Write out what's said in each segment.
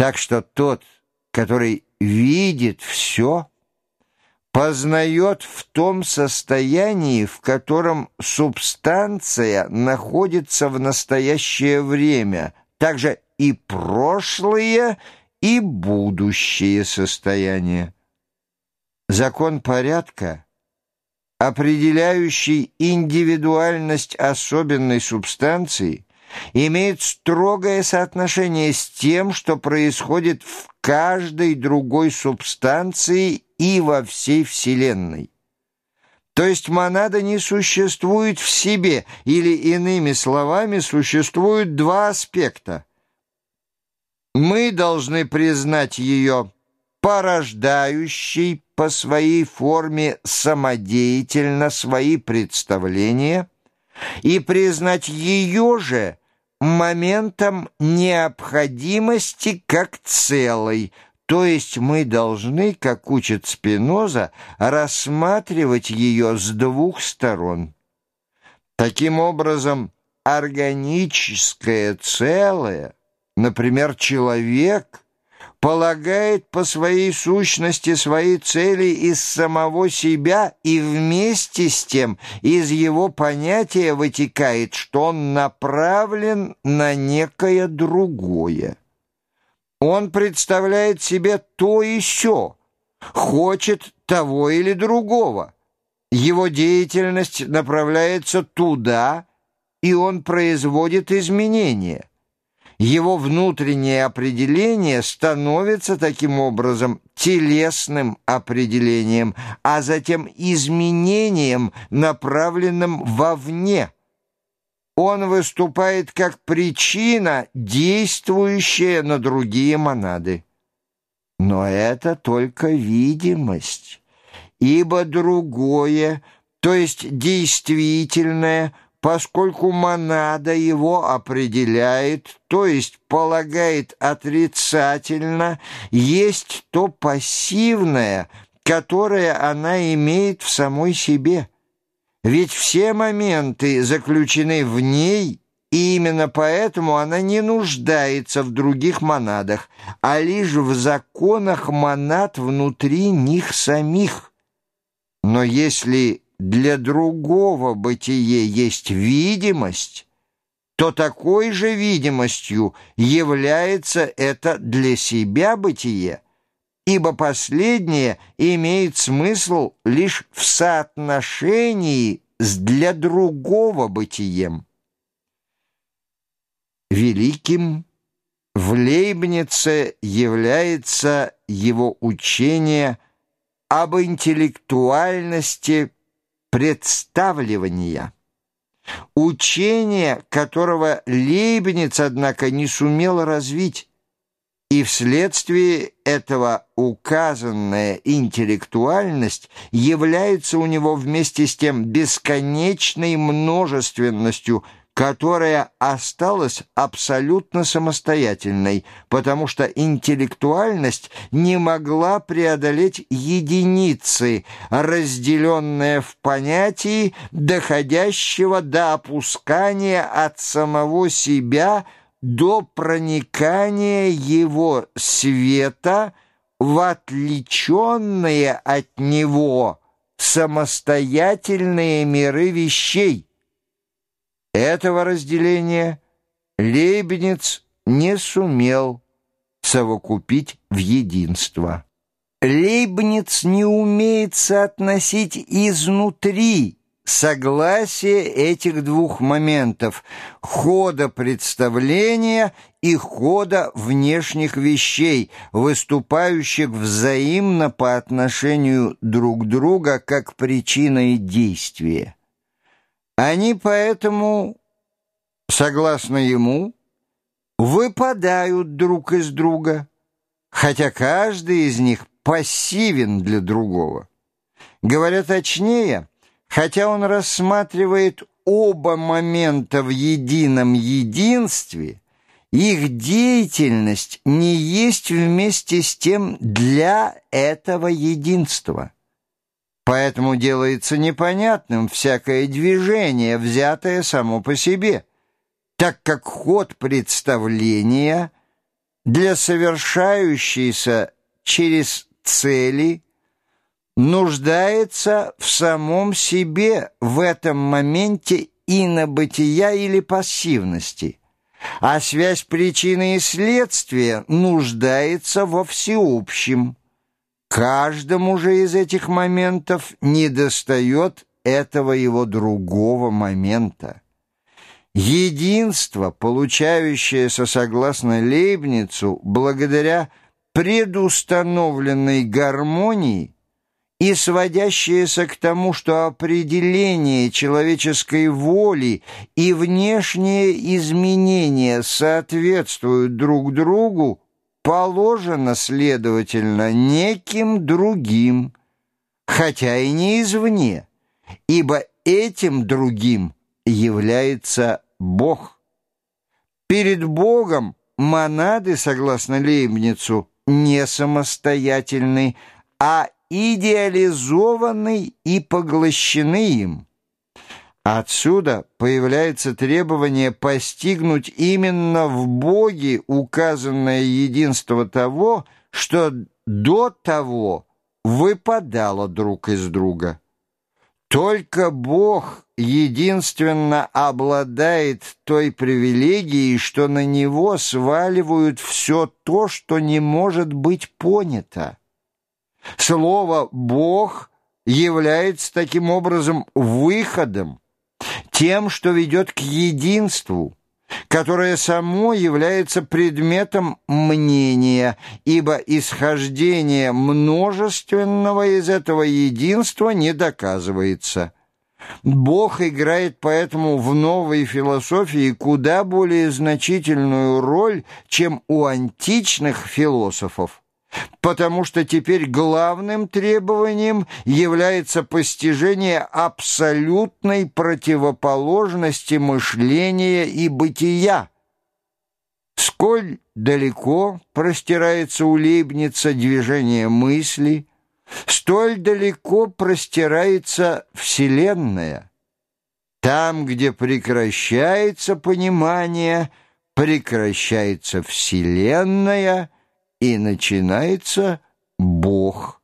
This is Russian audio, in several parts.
Так что тот, который видит все, познает в том состоянии, в котором субстанция находится в настоящее время, также и прошлое, и будущее состояние. Закон порядка, определяющий индивидуальность особенной субстанции, имеет строгое соотношение с тем, что происходит в каждой другой субстанции и во всей Вселенной. То есть монада не существует в себе, или, иными словами, существуют два аспекта. Мы должны признать ее порождающей по своей форме самодеятельно свои представления и признать ее же моментом необходимости как целой, то есть мы должны, как учит Спиноза, рассматривать ее с двух сторон. Таким образом, органическое целое, например, человек – полагает по своей сущности свои цели из самого себя и вместе с тем из его понятия вытекает, что он направлен на некое другое. Он представляет себе то и сё, хочет того или другого. Его деятельность направляется туда, и он производит изменения. Его внутреннее определение становится таким образом телесным определением, а затем изменением, направленным вовне. Он выступает как причина, действующая на другие монады. Но это только видимость, ибо другое, то есть действительное – поскольку монада его определяет, то есть полагает отрицательно, есть то пассивное, которое она имеет в самой себе. Ведь все моменты заключены в ней, и именно поэтому она не нуждается в других монадах, а лишь в законах монад внутри них самих. Но если для другого бытие есть видимость, то такой же видимостью является это для себя бытие, ибо последнее имеет смысл лишь в соотношении с для другого бытием. Великим в Лейбнице является его учение об интеллектуальности представливания. Учение, которого Лейбниц, однако, не сумел развить, и вследствие этого указанная интеллектуальность является у него вместе с тем бесконечной множественностью – которая осталась абсолютно самостоятельной, потому что интеллектуальность не могла преодолеть единицы, разделенные в понятии, доходящего до опускания от самого себя до проникания его света в отличенные от него самостоятельные миры вещей, этого разделения Лейбниц не сумел совокупить в единство. Лейбниц не умеет соотносить изнутри согласие этих двух моментов – хода представления и хода внешних вещей, выступающих взаимно по отношению друг друга как причина и действие. Они поэтому, согласно ему, выпадают друг из друга, хотя каждый из них пассивен для другого. Говоря точнее, хотя он рассматривает оба момента в едином единстве, их деятельность не есть вместе с тем для этого единства. Поэтому делается непонятным всякое движение, взятое само по себе, так как ход представления для совершающейся через цели нуждается в самом себе в этом моменте инобытия или пассивности, а связь причины и следствия нуждается во всеобщем. Каждому же из этих моментов недостает этого его другого момента. Единство, получающееся согласно Лейбницу, благодаря предустановленной гармонии и сводящееся к тому, что определение человеческой воли и внешние изменения соответствуют друг другу, положено, следовательно, неким другим, хотя и не извне, ибо этим другим является Бог. Перед Богом монады, согласно Лейбницу, не самостоятельны, а идеализованы и поглощены им. Отсюда появляется требование постигнуть именно в Боге указанное единство того, что до того выпадало друг из друга. Только Бог единственно обладает той привилегией, что на Него сваливают все то, что не может быть понято. Слово «Бог» является таким образом выходом, тем, что ведет к единству, которое само является предметом мнения, ибо исхождение множественного из этого единства не доказывается. Бог играет поэтому в новой философии куда более значительную роль, чем у античных философов потому что теперь главным требованием является постижение абсолютной противоположности мышления и бытия. Сколь далеко простирается у Лейбница движение мысли, столь далеко простирается Вселенная. Там, где прекращается понимание, прекращается Вселенная — и начинается Бог.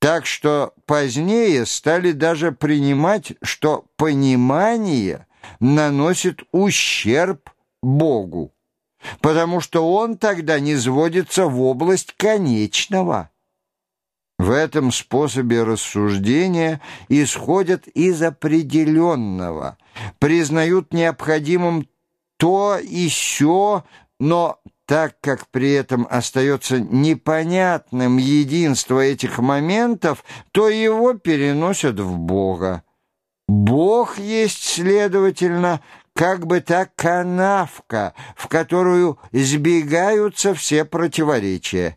Так что позднее стали даже принимать, что понимание наносит ущерб Богу, потому что он тогда не сводится в область конечного. В этом способе рассуждения исходят из определенного, признают необходимым то и сё, но так как при этом остается непонятным единство этих моментов, то его переносят в Бога. Бог есть, следовательно, как бы та канавка, в которую сбегаются все противоречия.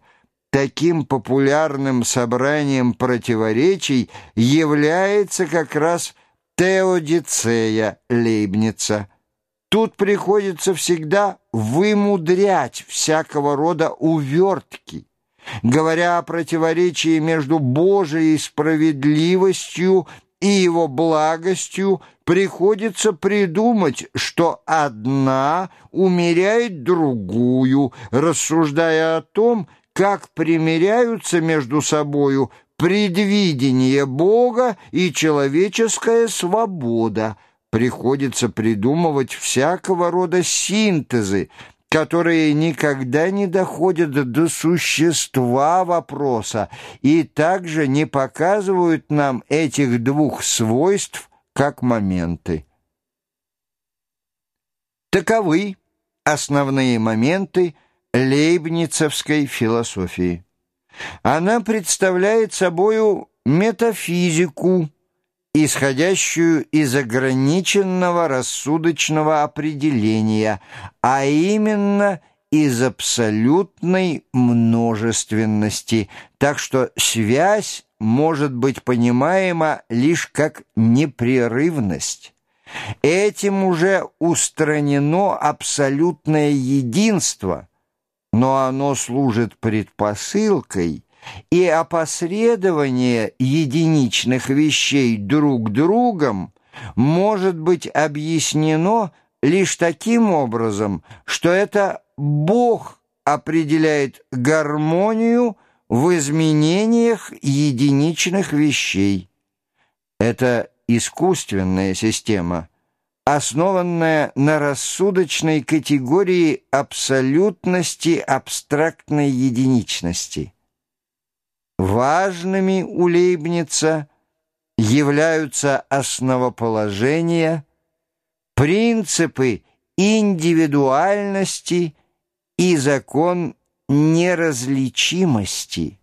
Таким популярным собранием противоречий является как раз теодицея Лейбница – Тут приходится всегда вымудрять всякого рода увертки. Говоря о противоречии между Божией справедливостью и его благостью, приходится придумать, что одна умеряет другую, рассуждая о том, как примиряются между собою предвидение Бога и человеческая свобода – приходится придумывать всякого рода синтезы, которые никогда не доходят до существа вопроса и также не показывают нам этих двух свойств как моменты. Таковы основные моменты лейбницевской философии. Она представляет собою метафизику, исходящую из ограниченного рассудочного определения, а именно из абсолютной множественности, так что связь может быть понимаема лишь как непрерывность. Этим уже устранено абсолютное единство, но оно служит предпосылкой и опосредование единичных вещей друг другом может быть объяснено лишь таким образом, что это Бог определяет гармонию в изменениях единичных вещей. Это искусственная система, основанная на рассудочной категории абсолютности абстрактной единичности. Важными у Лейбница являются основоположения, принципы индивидуальности и закон неразличимости.